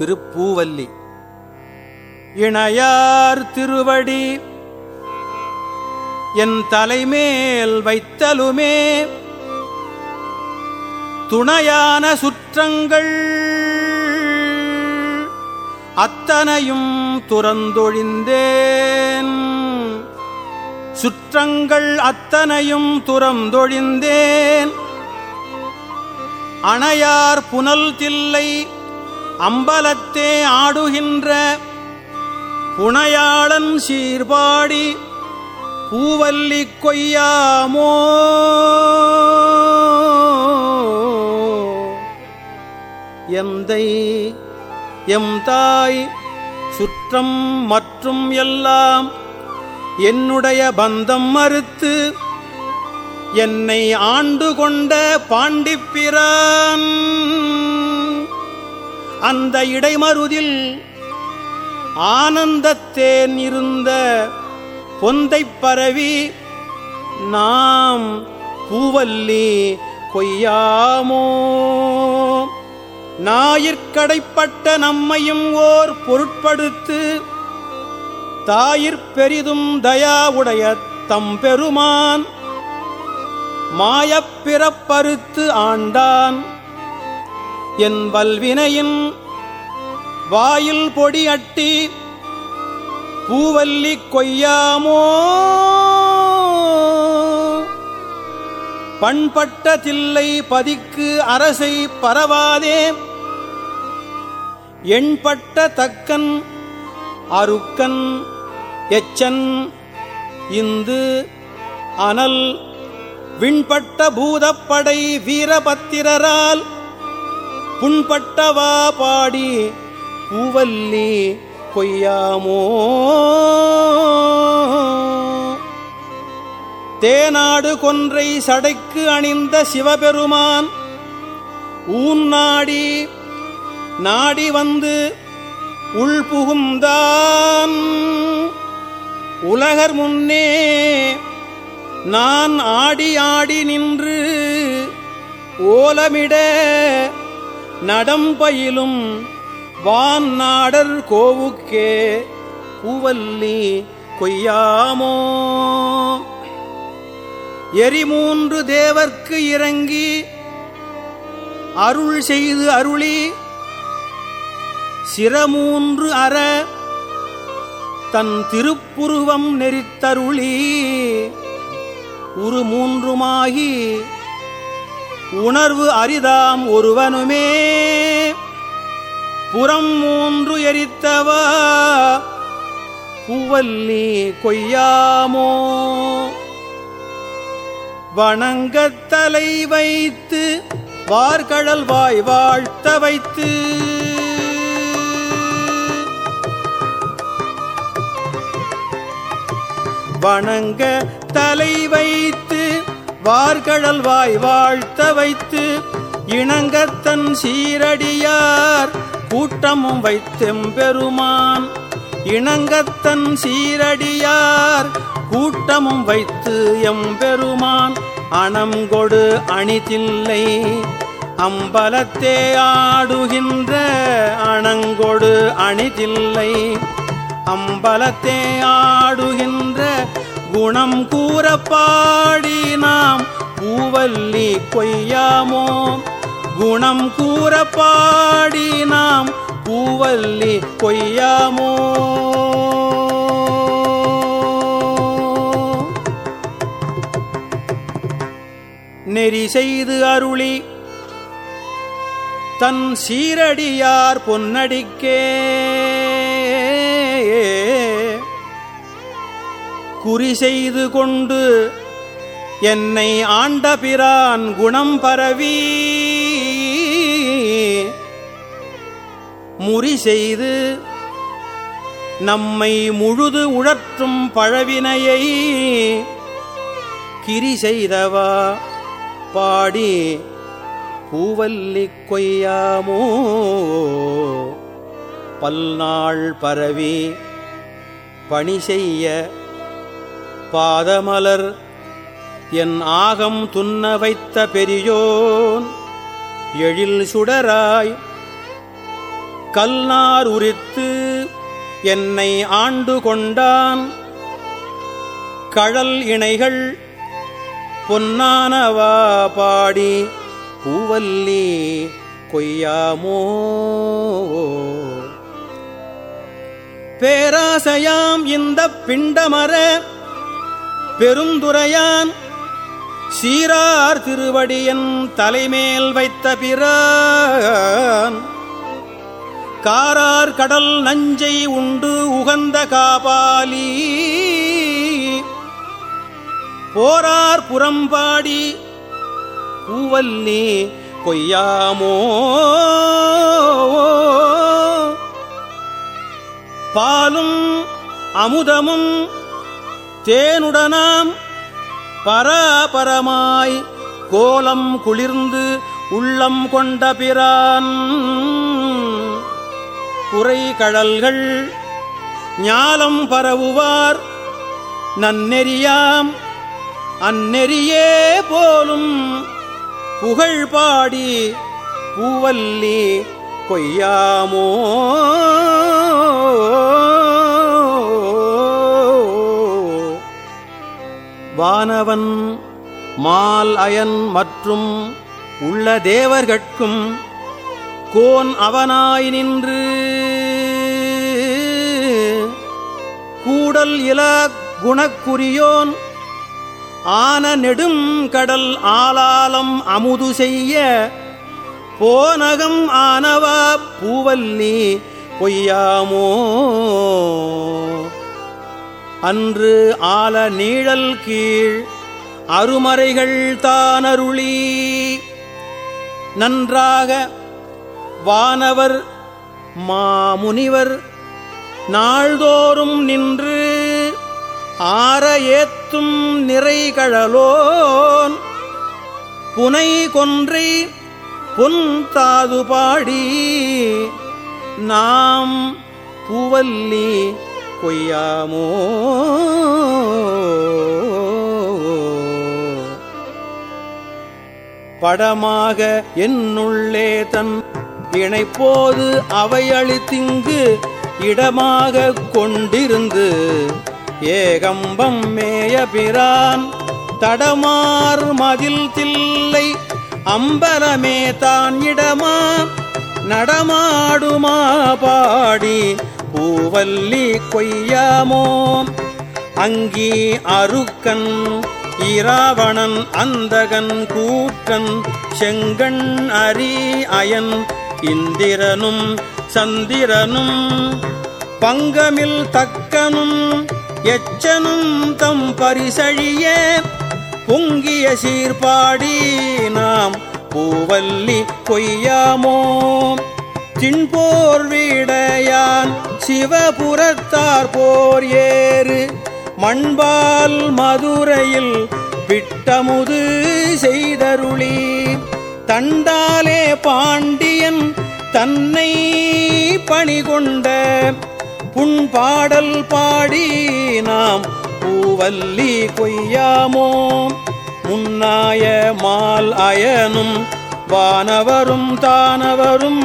திருப்பூவல்லி. இணையார் திருவடி என் தலைமேல் வைத்தலுமே. துணையான சுற்றங்கள் அத்தனையும் துறந்தொழிந்தேன். சுற்றங்கள் அத்தனையும் துறந்தொழிந்தேன். அணையார் புனல் தில்லை அம்பலத்தே ஆடுகின்ற புனையாளன் சீர்பாடி பூவல்லி கொய்யாமோ. எந்தை எம் தாய் சுற்றம் மற்றும் எல்லாம் என்னுடைய பந்தம் மறுத்து என்னை ஆண்டு கொண்ட பாண்டிப்பிரான் அந்த இடைமருதில் ஆனந்தத்தேன் இருந்த பொந்தைப் பரவி நாம் பூவல்லி கொய்யாமோ? நாயிற்கடைப்பட்ட நம்மையும் ஓர் பொருட்படுத்து தாயிற் பெரிதும் தயாவுடைய தம்பெருமான் மாயப்பிறப்பறுத்து ஆண்டான். என் வல்வினையின் வாயில் பொடி அட்டி பூவல்லி கொய்யாமோ? பண்பட்ட தில்லை பதிக்கு அரசை பரவாதே. எண்பட்ட தக்கன் அருக்கன் எச்சன் இந்து அனல் விண்பட்ட பூதப்படை வீரபத்திரரால் புண்பட்டவா பாடி பூவல்லி கொய்யாமோ தேநாடு கொன்றை சடைக்கு அணிந்த சிவபெருமான் ஊன் நாடி நாடி வந்து உள்புகுந்தான் உலகர் முன்னே நான் ஆடி ஆடி நின்று ஓலமிட நடம்பயிலும் வான் நாடர் கோவுக்கே பூவல்லி கொய்யாமோ? எரிமூன்று தேவர்க்கு இறங்கி அருள் செய்து அருளி சிரமூன்று அற தன் திருப்புருவம் நெறித்தருளி உரு மூன்றுமாகி உணர்வு அரிதாம் ஒருவனுமே. புறம் மூன்று எரித்தவா? பூவல்லி கொய்யாமோ? வணங்கத் தலை வைத்து வார்கழல் வாய் வாழ்த்த வைத்து. வணங்க தலை வைத்து வார்கழல் வாய் வாழ்த்த வைத்து இணங்கத்தன் சீரடியார். கூட்டமும் வைத்தெம்பெருமான் இணங்கத்தன் சீரடியார். கூட்டமும் வைத்து எம்பெருமான் அணங்கொடு அணிதில்லை. அம்பலத்தே ஆடுகின்ற அணங்கொடு அணிதில்லை. அம்பலத்தே ஆடுகின்ற குணம் கூறப்பாடி நாம் பூவல்லி கொய்யாமோ குணம் கூறப்பாடி நாம் பூவல்லி கொய்யாமோ நெறி செய்து அருளி தன் சீரடியார் பொன்னடிக்கே. குறி செய்து கொண்டு என்னை ஆண்டபிரான் குணம் பரவி முறி செய்து நம்மை முழுது உழற்றும் பழவினையை கிரி செய்தவா பாடி பூவல்லி கொய்யாமோ? பல்நாள் பரவி பணி செய்ய பாதமலர். என் ஆகம் துன்ன வைத்த பெரியோன் எழில் சுடராய். கல்நார் உரித்து என்னை ஆண்டு கொண்டான். கழல் இணைகள் பொன்னானவா பாடி பூவல்லி கொய்யாமோ. பேராசையாம் இந்த பிண்டமர பெருந்துரையான் சீரார் திருவடியன் தலைமேல் வைத்த பிறான் காரார் கடல் நஞ்சை உண்டு உகந்த காபாலி. போரார் புறம்பாடி பூவல்லி கொய்யாமோ. பாலும் அமுதமும் தேனுடனாம் பராபரமாய் கோலம் குளிர்ந்து உள்ளம் கொண்ட பிரான். குறை கழல்கள் ஞாலம் பரவுவார். நன்னெறியாம் அந்நெறியே போலும் புகழ் பாடி பூவல்லி கொய்யாமோ. வானவன் மால் அயன் மற்றும் உள்ள தேவர்கட்கும் கோன் அவனாய் நின்று. கூடல் இல குணக்குரியோன் ஆன நெடும் கடல் ஆலாலம் அமுது செய்ய. போனகம் ஆனவா பூவல்லி பொய்யாமோ? அன்று ஆல நீழல் கீழ் அருமறைகள் தானருளி. நன்றாக வானவர் மாமுனிவர் நாள்தோறும் நின்று ஆற ஏத்தும் நிறைகழலோன். புனை கொன்றை பொன் தாது பாடி நாம் பூவல்லி கொய்யாமோ? படமாக என்னுள்ளே தன் இணைப்போது அவையளித்திங்கு இடமாக கொண்டிருந்து ஏகம்பம் மேய பிரான் தடமார் மதில் தில்லை அம்பலமே தான் இடமா நடமாடுமா பாடி பூவல்லி கொய்யாமோ? அங்கி அருக்கன் இராவணன் அந்தகன் கூற்றன் செங்கண் அரி அயன் இந்திரனும் சந்திரனும் பங்கமில் தக்கனும் எச்சனும் தம் பரிசழிய பொங்கிய சீர்பாடி நாம் பூவல்லி கொய்யாமோ? தின்போர் வீடையான் சிவபுரத்தார் போர் ஏறு. மண்பால் மதுரையில் விட்டமுது செய்தருளி. தண்டாலே பாண்டியன் தன்னை பணிகொண்ட புண்பாடல் பாடி நாம் பூவல்லி கொய்யாமோ. முன்னாய மால் அயனும் வானவரும் தானவரும்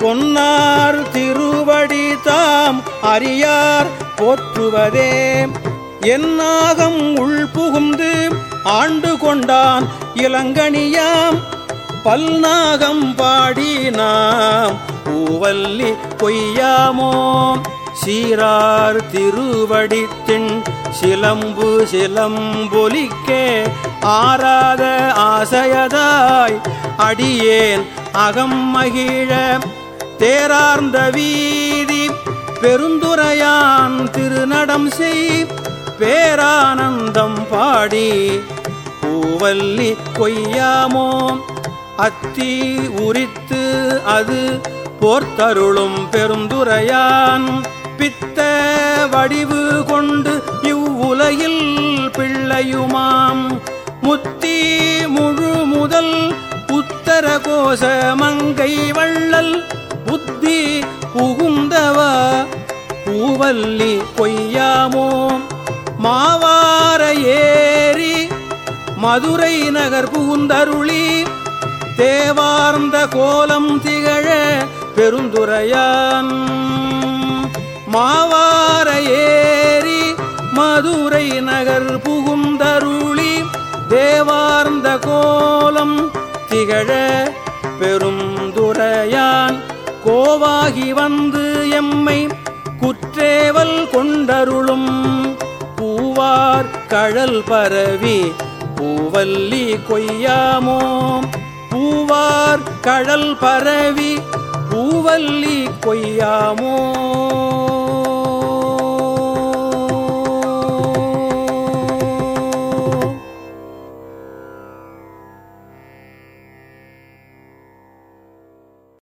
பொன்னார் திருவடி தாம் அறியார் போற்றுவதே. என்னாகம் உள் புகுந்து ஆண்டு கொண்டான் இளங்கனியாம். பல்நாகம் பாடினாம் பூவல்லி பொய்யாமோ. சீரார் திருவடித்தின் சிலம்பு சிலம்பொலிக்கே ஆராத ஆசையதாய் அடியேன் அகம் மகிழ. தேரார்ந்த வீதி பெருந்துரையான் திருநடம் செய். பேரானந்தம் பாடி பூவல்லி கொய்யாமோ. அத்தி உரித்து அது போர்த்தருளும் பெருந்துரையான். பித்த வடிவு கொண்டு இவ்வுலகில் பிள்ளையுமாம். முத்தி முழு முதல் உத்தர கோஷ மங்கை வள்ளல் மதுரை நகர் புகுந்தருளி தேவார்ந்த கோலம் திகழ பெருந்துரையான். மாவார ஏரி மதுரை நகர் புகுந்தருளி தேவார்ந்த கோலம் திகழ பெருந்துரையான். கோவாகி வந்து எம்மை குற்றேவல் கொண்டருளும் பூவார் கழல் பரவி பூவல்லி கொய்யாமோ? பூவார் கடல் பரவி பூவல்லி கொய்யாமோ?